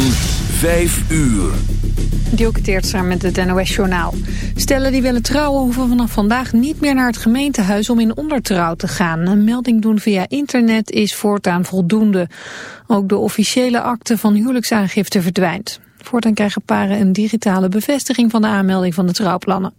van 5 uur. Dielke Teertstra met het NOS-journaal. Stellen die willen trouwen hoeven vanaf vandaag niet meer naar het gemeentehuis om in ondertrouw te gaan. Een melding doen via internet is voortaan voldoende. Ook de officiële akte van huwelijksaangifte verdwijnt. Voortaan krijgen paren een digitale bevestiging van de aanmelding van de trouwplannen.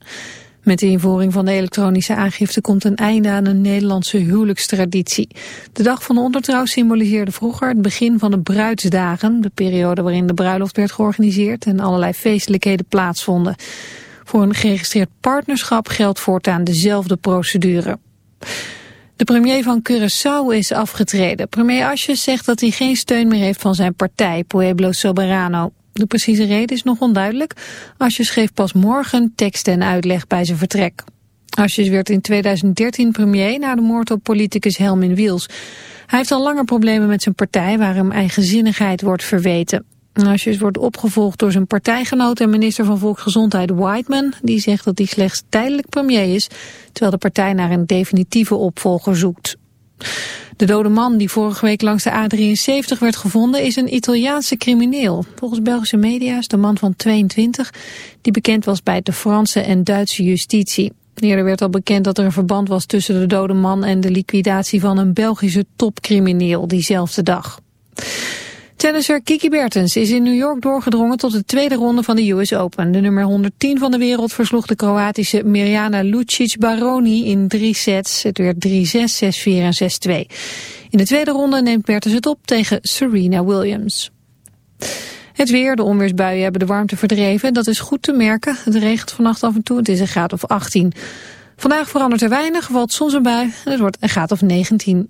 Met de invoering van de elektronische aangifte komt een einde aan een Nederlandse huwelijkstraditie. De dag van de ondertrouw symboliseerde vroeger het begin van de bruidsdagen, de periode waarin de bruiloft werd georganiseerd en allerlei feestelijkheden plaatsvonden. Voor een geregistreerd partnerschap geldt voortaan dezelfde procedure. De premier van Curaçao is afgetreden. Premier Asjes zegt dat hij geen steun meer heeft van zijn partij, Pueblo Soberano. De precieze reden is nog onduidelijk. Asjes schreef pas morgen tekst en uitleg bij zijn vertrek. Asjes werd in 2013 premier na de moord op politicus Helmin Wiels. Hij heeft al langer problemen met zijn partij waar hem eigenzinnigheid wordt verweten. Asjes wordt opgevolgd door zijn partijgenoot en minister van Volksgezondheid Whiteman... die zegt dat hij slechts tijdelijk premier is... terwijl de partij naar een definitieve opvolger zoekt. De dode man die vorige week langs de A73 werd gevonden is een Italiaanse crimineel. Volgens Belgische media is de man van 22 die bekend was bij de Franse en Duitse justitie. Eerder werd al bekend dat er een verband was tussen de dode man en de liquidatie van een Belgische topcrimineel diezelfde dag. Tennisser Kiki Bertens is in New York doorgedrongen tot de tweede ronde van de US Open. De nummer 110 van de wereld versloeg de Kroatische Mirjana Lucic Baroni in drie sets. Het werd 3-6, 6-4 en 6-2. In de tweede ronde neemt Bertens het op tegen Serena Williams. Het weer, de onweersbuien hebben de warmte verdreven. Dat is goed te merken. Het regent vannacht af en toe. Het is een graad of 18. Vandaag verandert er weinig, valt soms een bui. Het wordt een graad of 19.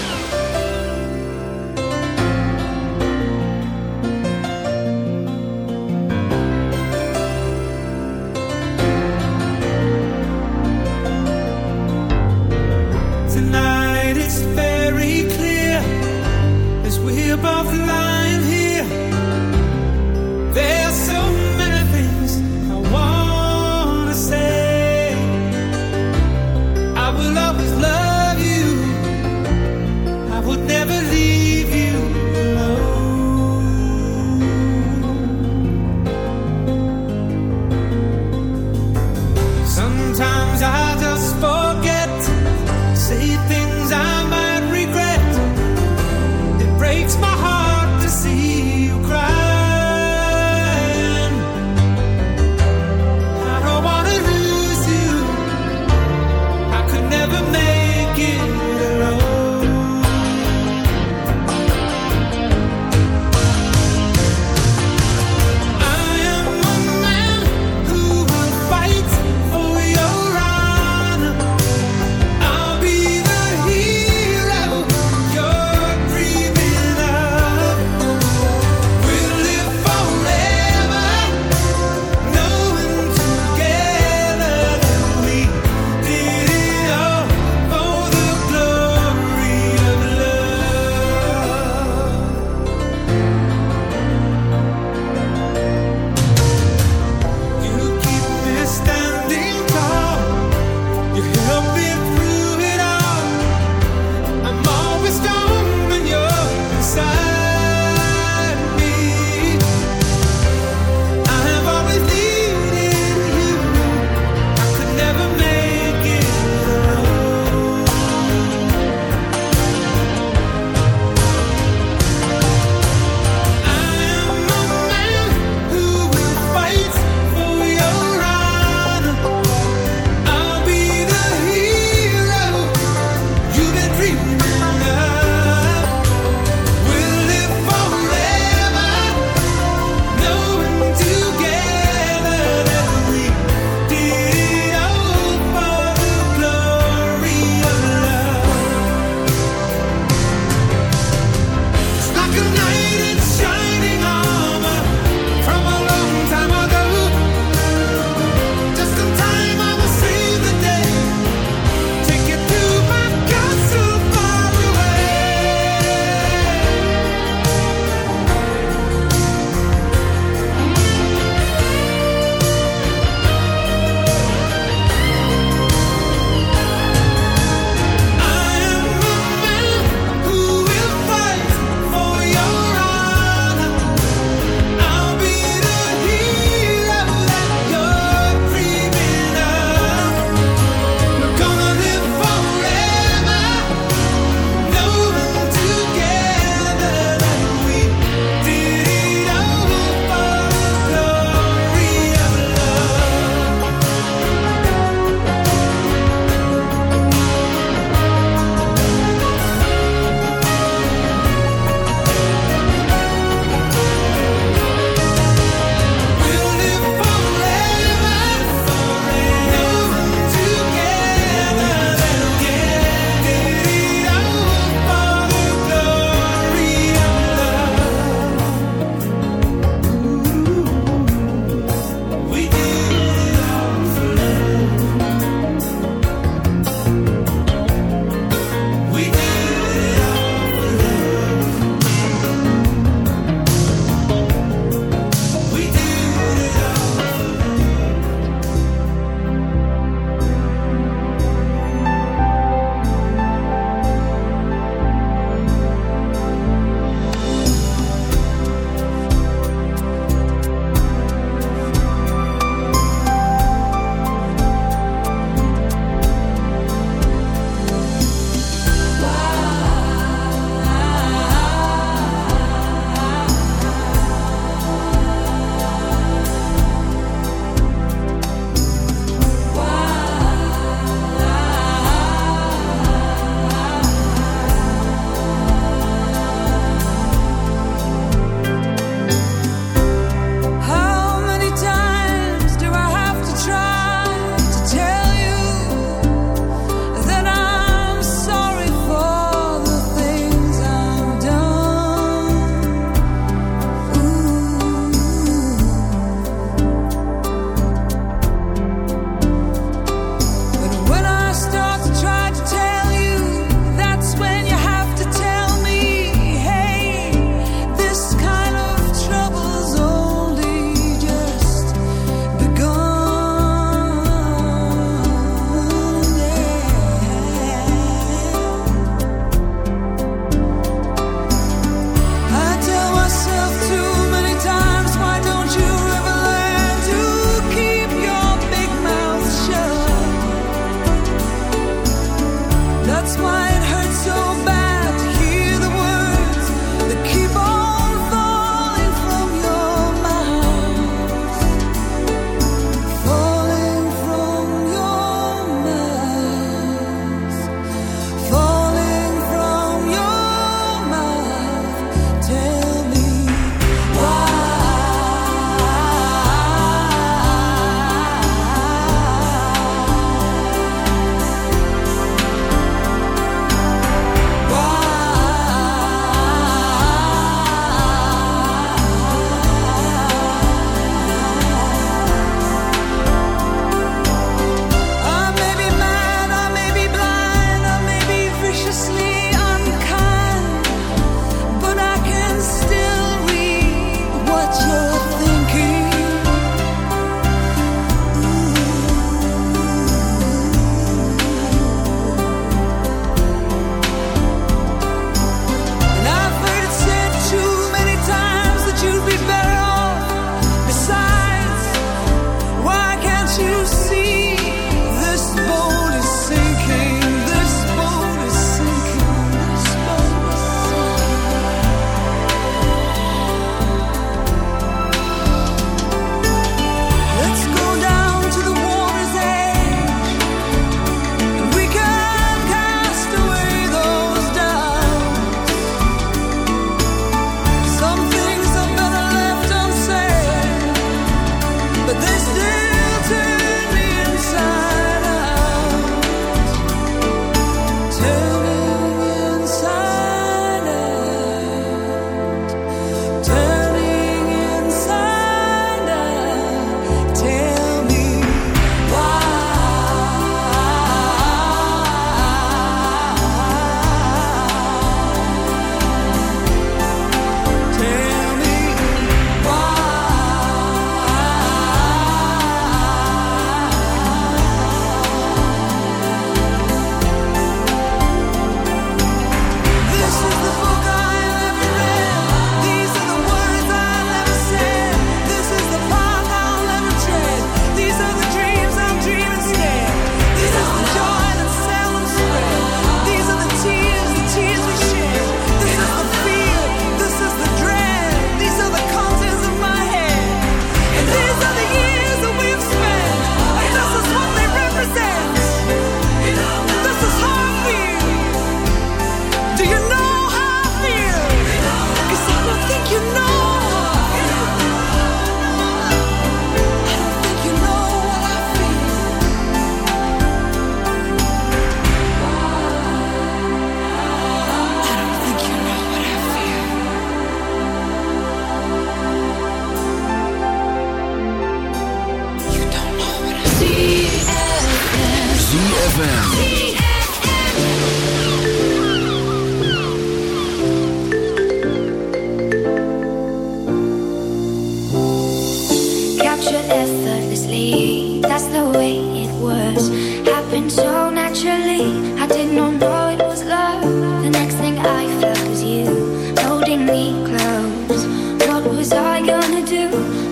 effortlessly. That's the way it was. Happened so naturally. I did not know it was love. The next thing I felt was you holding me close. What was I gonna do?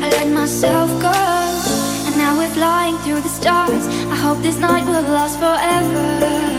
I let myself go. And now we're flying through the stars. I hope this night will last forever.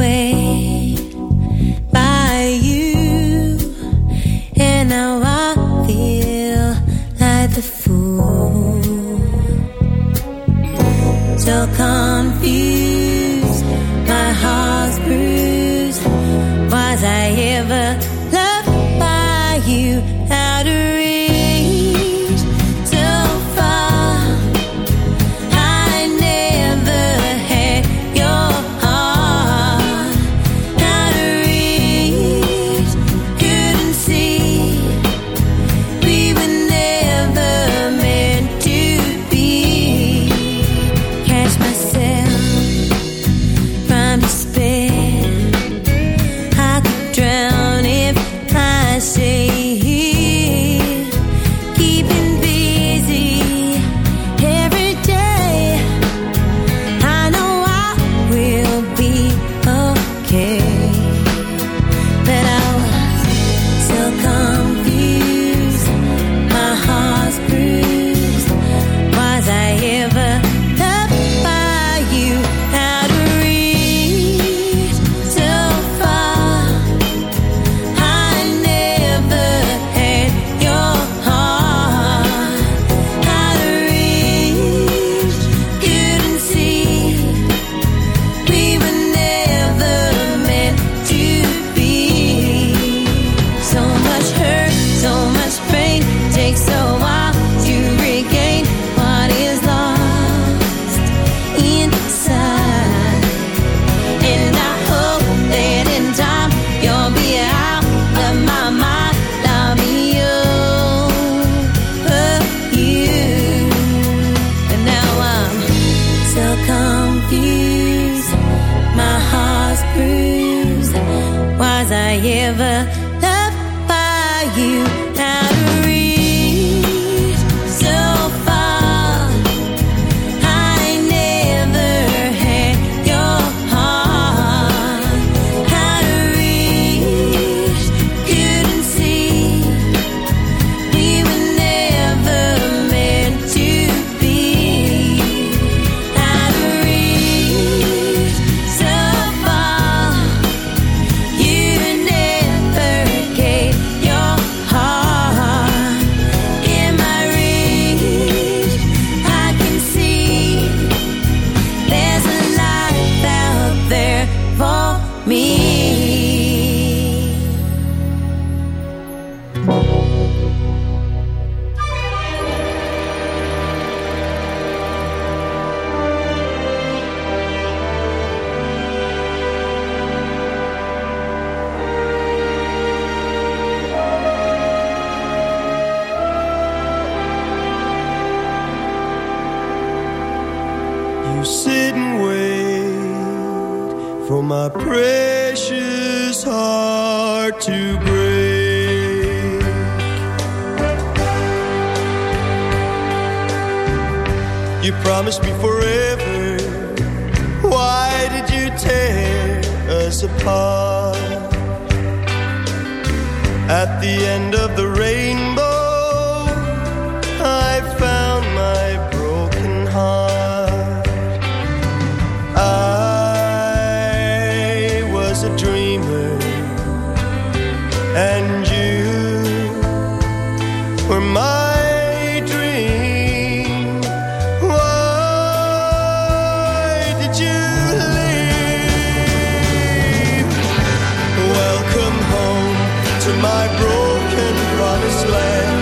my broken promised land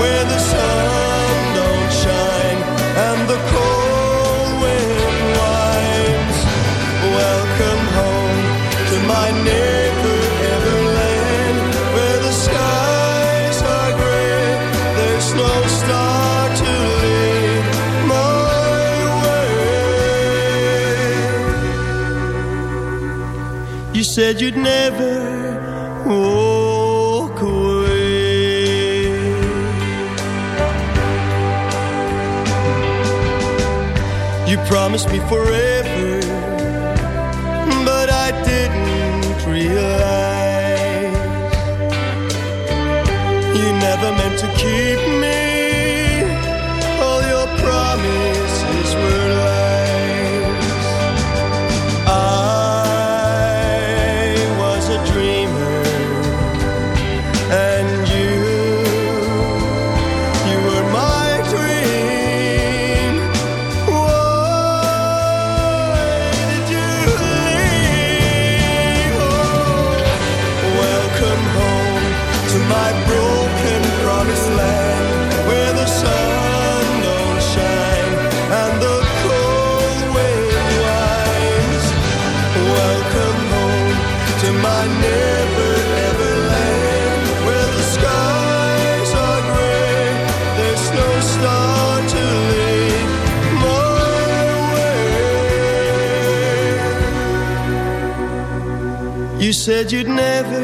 where the sun don't shine and the cold wind whines. Welcome home to my neighbor Everland where the skies are gray. There's no star to lead my way. You said you'd never promised me forever But I didn't realize. You never meant to keep me. said you'd never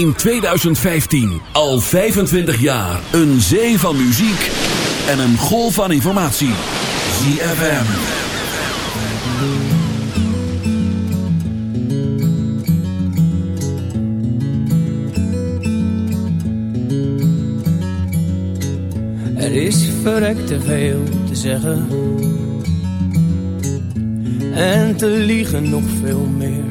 In 2015 al 25 jaar een zee van muziek en een golf van informatie. ZFM. Er is verrekt te veel te zeggen. En te liegen nog veel meer.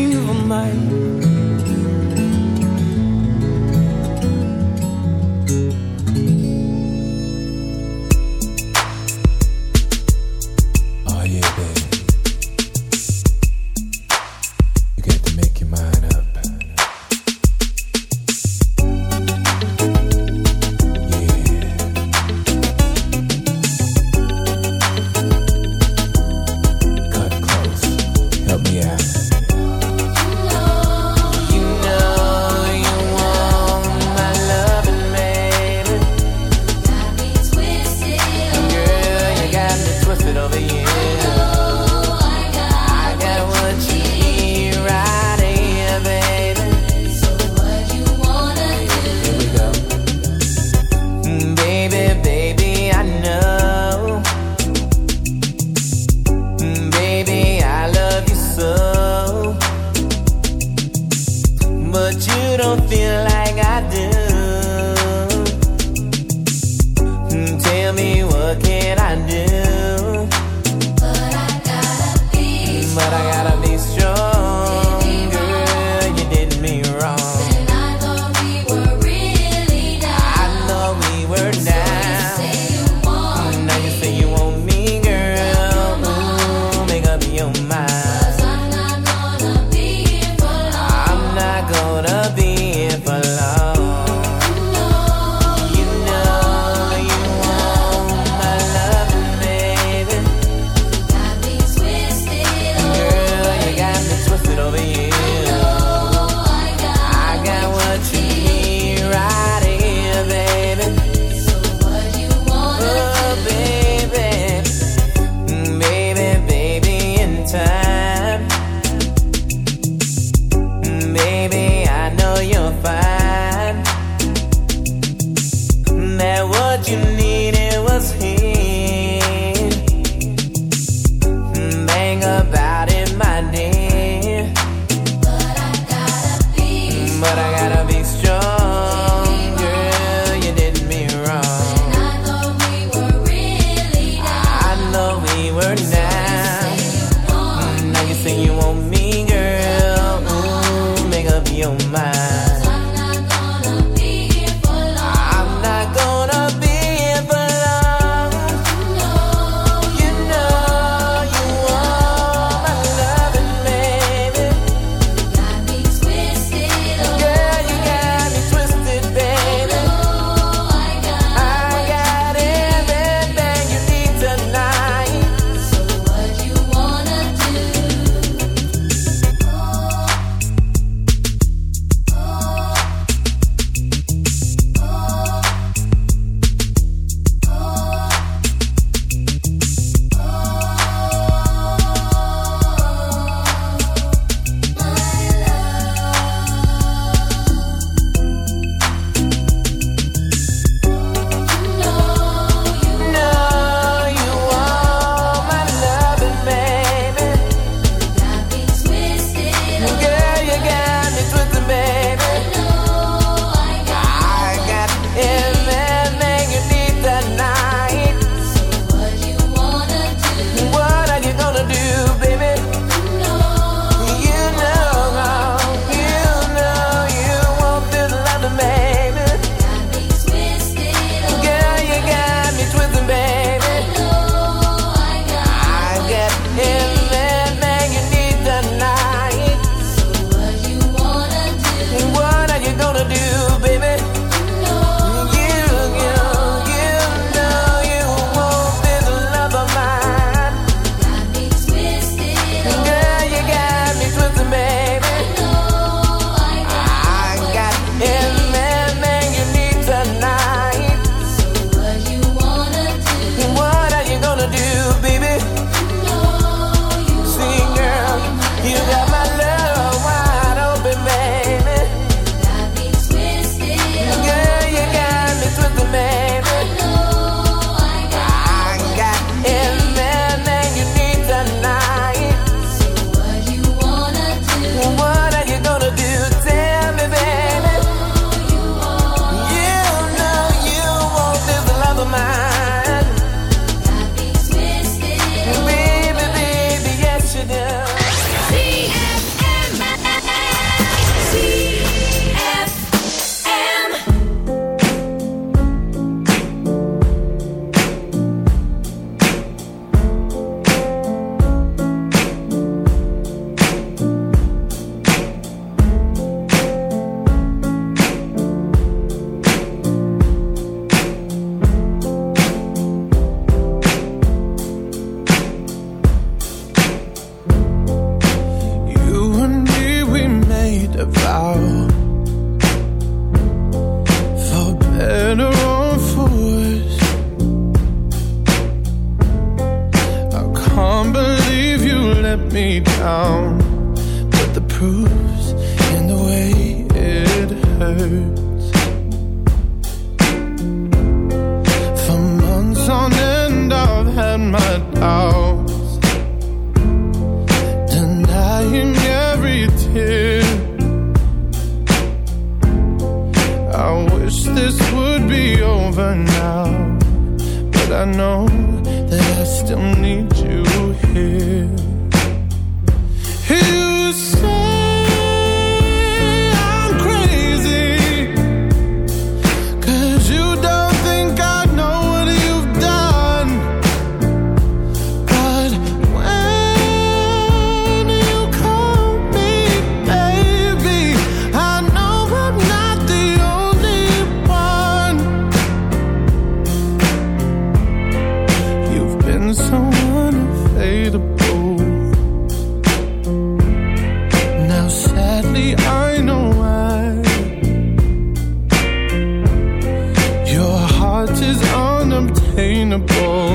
is unobtainable,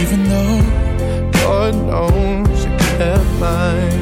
even though God knows you kept mine.